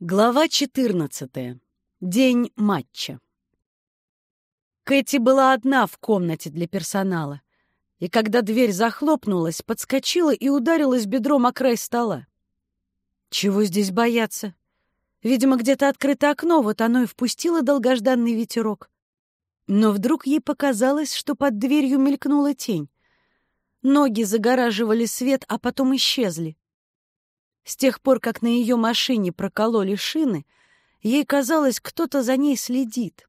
Глава 14. День матча. Кэти была одна в комнате для персонала, и когда дверь захлопнулась, подскочила и ударилась бедром о край стола. Чего здесь бояться? Видимо, где-то открыто окно, вот оно и впустило долгожданный ветерок. Но вдруг ей показалось, что под дверью мелькнула тень. Ноги загораживали свет, а потом исчезли. С тех пор, как на ее машине прокололи шины, ей казалось, кто-то за ней следит.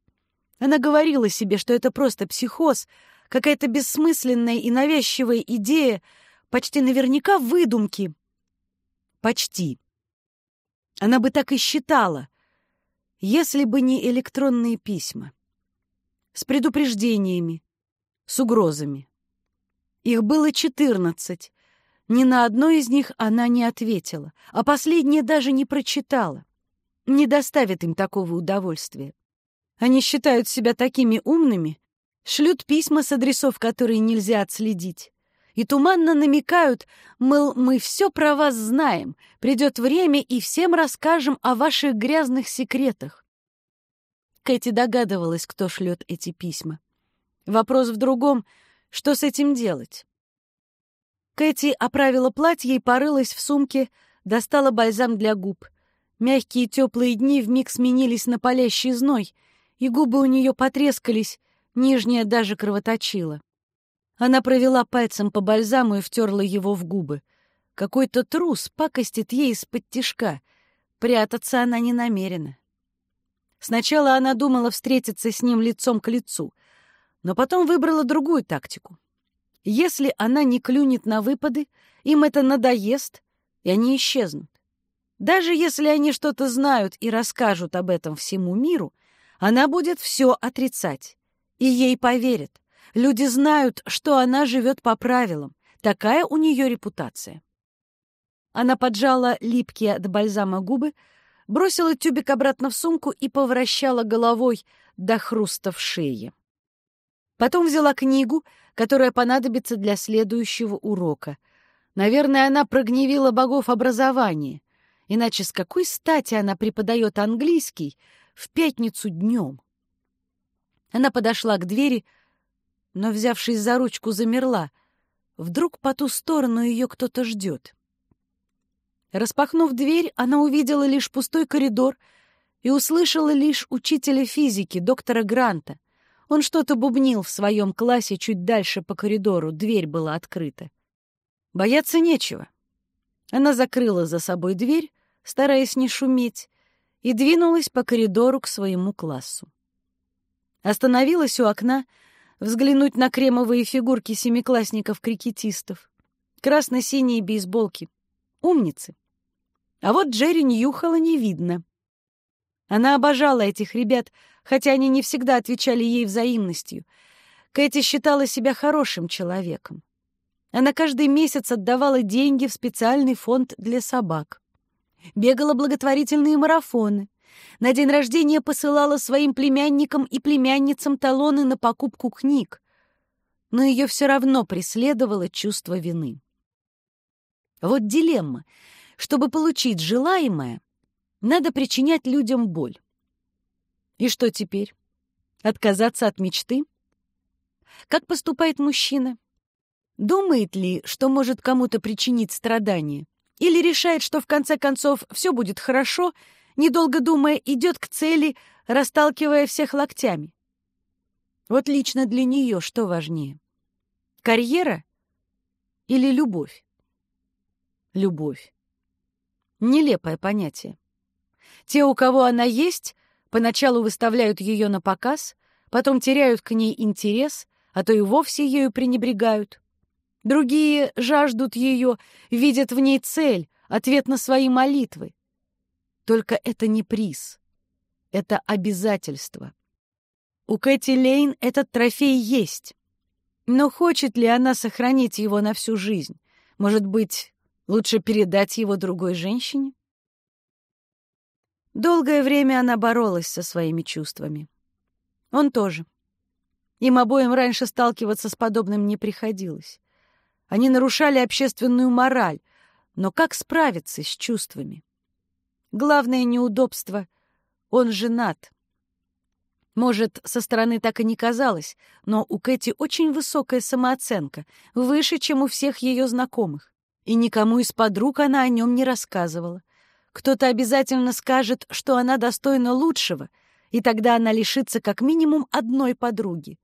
Она говорила себе, что это просто психоз, какая-то бессмысленная и навязчивая идея, почти наверняка выдумки. Почти. Она бы так и считала, если бы не электронные письма. С предупреждениями, с угрозами. Их было четырнадцать, ни на одно из них она не ответила, а последнее даже не прочитала. Не доставит им такого удовольствия. Они считают себя такими умными, шлют письма с адресов, которые нельзя отследить, и туманно намекают, мол, мы все про вас знаем, придет время и всем расскажем о ваших грязных секретах. Кэти догадывалась, кто шлет эти письма. Вопрос в другом, что с этим делать? Кэти оправила платье и порылась в сумке, достала бальзам для губ. Мягкие теплые дни вмиг сменились на палящий зной, и губы у нее потрескались, нижняя даже кровоточила. Она провела пальцем по бальзаму и втерла его в губы. Какой-то трус пакостит ей из-под тишка. Прятаться она не намерена. Сначала она думала встретиться с ним лицом к лицу, но потом выбрала другую тактику. Если она не клюнет на выпады, им это надоест, и они исчезнут. Даже если они что-то знают и расскажут об этом всему миру, она будет все отрицать. И ей поверят. Люди знают, что она живет по правилам. Такая у нее репутация. Она поджала липкие от бальзама губы, бросила тюбик обратно в сумку и повращала головой до хруста в шее. Потом взяла книгу, которая понадобится для следующего урока. Наверное, она прогневила богов образования. Иначе с какой стати она преподает английский в пятницу днем? Она подошла к двери, но, взявшись за ручку, замерла. Вдруг по ту сторону ее кто-то ждет. Распахнув дверь, она увидела лишь пустой коридор и услышала лишь учителя физики, доктора Гранта. Он что-то бубнил в своем классе чуть дальше по коридору, дверь была открыта. Бояться нечего. Она закрыла за собой дверь, стараясь не шуметь, и двинулась по коридору к своему классу. Остановилась у окна, взглянуть на кремовые фигурки семиклассников-крикетистов, красно-синие бейсболки. Умницы. А вот Джерри Ньюхола не видно. Она обожала этих ребят, хотя они не всегда отвечали ей взаимностью. Кэти считала себя хорошим человеком. Она каждый месяц отдавала деньги в специальный фонд для собак. Бегала благотворительные марафоны. На день рождения посылала своим племянникам и племянницам талоны на покупку книг. Но ее все равно преследовало чувство вины. Вот дилемма. Чтобы получить желаемое, надо причинять людям боль. И что теперь? Отказаться от мечты? Как поступает мужчина? Думает ли, что может кому-то причинить страдания? Или решает, что в конце концов все будет хорошо, недолго думая, идет к цели, расталкивая всех локтями? Вот лично для нее что важнее? Карьера или любовь? Любовь. Нелепое понятие. Те, у кого она есть, поначалу выставляют ее на показ, потом теряют к ней интерес, а то и вовсе ею пренебрегают. Другие жаждут ее, видят в ней цель, ответ на свои молитвы. Только это не приз, это обязательство. У Кэти Лейн этот трофей есть. Но хочет ли она сохранить его на всю жизнь? Может быть, лучше передать его другой женщине? Долгое время она боролась со своими чувствами. Он тоже. Им обоим раньше сталкиваться с подобным не приходилось. Они нарушали общественную мораль, но как справиться с чувствами? Главное неудобство — он женат. Может, со стороны так и не казалось, но у Кэти очень высокая самооценка, выше, чем у всех ее знакомых. И никому из подруг она о нем не рассказывала. Кто-то обязательно скажет, что она достойна лучшего, и тогда она лишится как минимум одной подруги.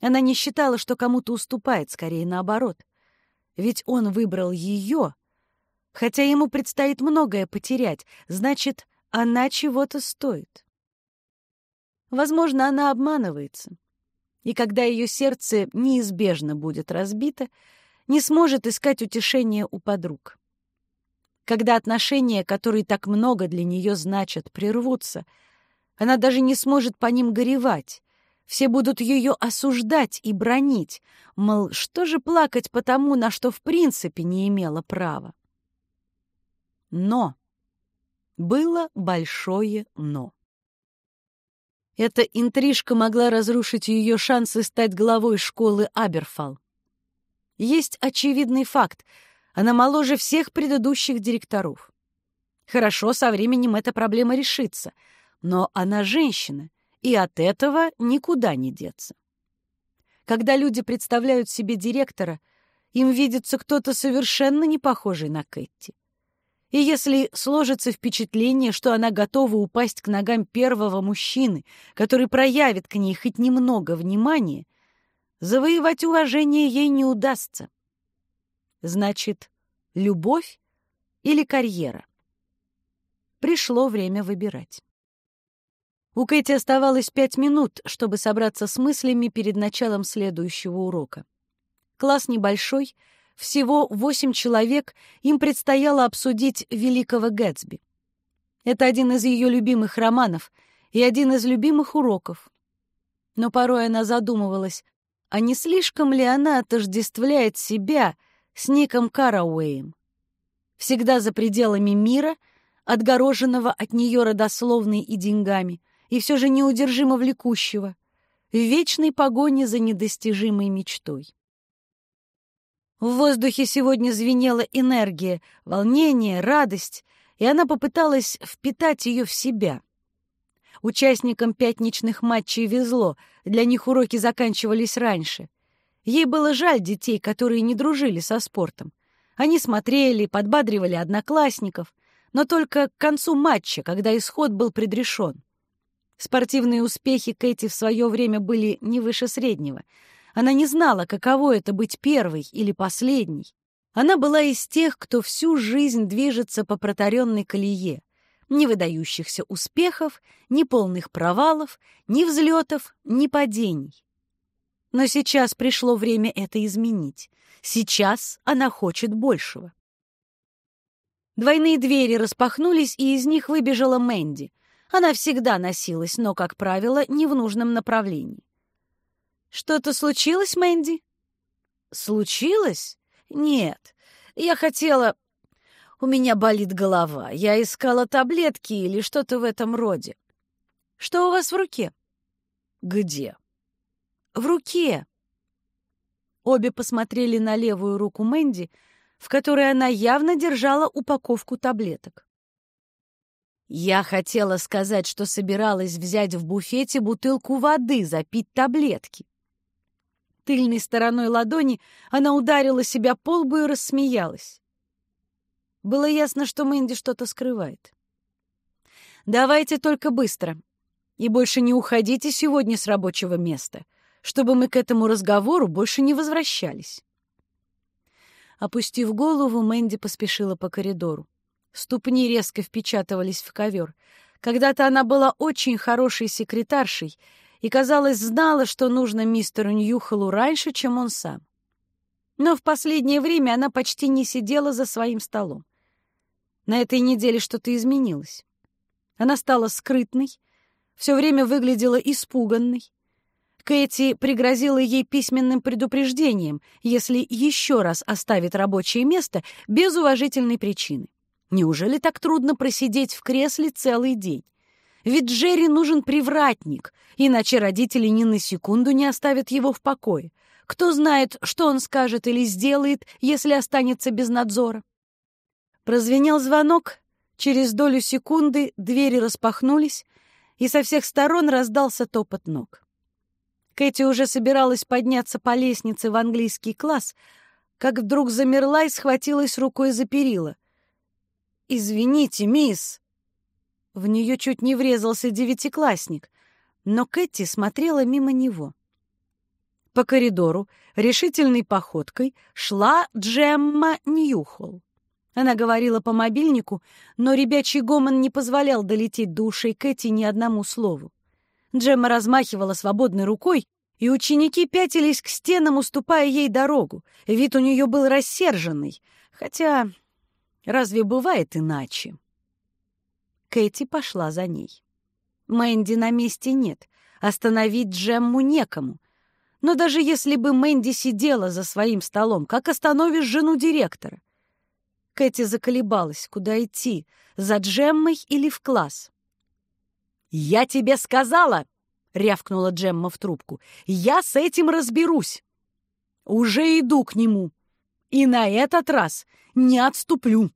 Она не считала, что кому-то уступает, скорее наоборот. Ведь он выбрал ее, хотя ему предстоит многое потерять, значит, она чего-то стоит. Возможно, она обманывается. И когда ее сердце неизбежно будет разбито, не сможет искать утешения у подруг. Когда отношения, которые так много для нее значат, прервутся, она даже не сможет по ним горевать. Все будут ее осуждать и бронить, мол, что же плакать по тому, на что в принципе не имела права. Но было большое «но». Эта интрижка могла разрушить ее шансы стать главой школы Аберфал. Есть очевидный факт. Она моложе всех предыдущих директоров. Хорошо, со временем эта проблема решится. Но она женщина, и от этого никуда не деться. Когда люди представляют себе директора, им видится кто-то совершенно не похожий на Кэти. И если сложится впечатление, что она готова упасть к ногам первого мужчины, который проявит к ней хоть немного внимания, завоевать уважение ей не удастся. Значит, любовь или карьера? Пришло время выбирать. У Кэти оставалось пять минут, чтобы собраться с мыслями перед началом следующего урока. Класс небольшой — всего восемь человек, им предстояло обсудить «Великого Гэтсби». Это один из ее любимых романов и один из любимых уроков. Но порой она задумывалась, а не слишком ли она отождествляет себя с Ником Карауэем? Всегда за пределами мира, отгороженного от нее родословной и деньгами, и все же неудержимо влекущего, в вечной погоне за недостижимой мечтой. В воздухе сегодня звенела энергия, волнение, радость, и она попыталась впитать ее в себя. Участникам пятничных матчей везло, для них уроки заканчивались раньше. Ей было жаль детей, которые не дружили со спортом. Они смотрели, подбадривали одноклассников, но только к концу матча, когда исход был предрешен. Спортивные успехи Кэти в свое время были не выше среднего — она не знала, каково это быть первой или последней. Она была из тех, кто всю жизнь движется по протаренной колее. Ни выдающихся успехов, ни полных провалов, ни взлетов, ни падений. Но сейчас пришло время это изменить. Сейчас она хочет большего. Двойные двери распахнулись, и из них выбежала Мэнди. Она всегда носилась, но, как правило, не в нужном направлении. Что-то случилось, Мэнди? Случилось? Нет. Я хотела... У меня болит голова. Я искала таблетки или что-то в этом роде. Что у вас в руке? Где? В руке. Обе посмотрели на левую руку Мэнди, в которой она явно держала упаковку таблеток. Я хотела сказать, что собиралась взять в буфете бутылку воды, запить таблетки. Тыльной стороной ладони она ударила себя по лбу и рассмеялась. Было ясно, что Мэнди что-то скрывает. «Давайте только быстро. И больше не уходите сегодня с рабочего места, чтобы мы к этому разговору больше не возвращались». Опустив голову, Мэнди поспешила по коридору. Ступни резко впечатывались в ковер. Когда-то она была очень хорошей секретаршей и, казалось, знала, что нужно мистеру Ньюхолу раньше, чем он сам. Но в последнее время она почти не сидела за своим столом. На этой неделе что-то изменилось. Она стала скрытной, все время выглядела испуганной. Кэти пригрозила ей письменным предупреждением, если еще раз оставит рабочее место без уважительной причины. Неужели так трудно просидеть в кресле целый день? Ведь Джерри нужен привратник, иначе родители ни на секунду не оставят его в покое. Кто знает, что он скажет или сделает, если останется без надзора. Прозвенел звонок, Через долю секунды двери распахнулись, и со всех сторон раздался топот ног. Кэти уже собиралась подняться по лестнице в английский класс, как вдруг замерла и схватилась рукой за перила. «Извините, мисс!» В нее чуть не врезался девятиклассник, но Кэти смотрела мимо него. По коридору решительной походкой шла Джемма Ньюхолл. Она говорила по мобильнику, но ребячий гомон не позволял долететь до ушей Кэти ни одному слову. Джемма размахивала свободной рукой, и ученики пятились к стенам, уступая ей дорогу. Вид у нее был рассерженный, хотя разве бывает иначе? Кэти пошла за ней. Мэнди на месте нет, остановить Джемму некому. Но даже если бы Мэнди сидела за своим столом, как остановишь жену директора? Кэти заколебалась, куда идти, за Джеммой или в класс. «Я тебе сказала!» — рявкнула Джемма в трубку. «Я с этим разберусь. Уже иду к нему. И на этот раз не отступлю».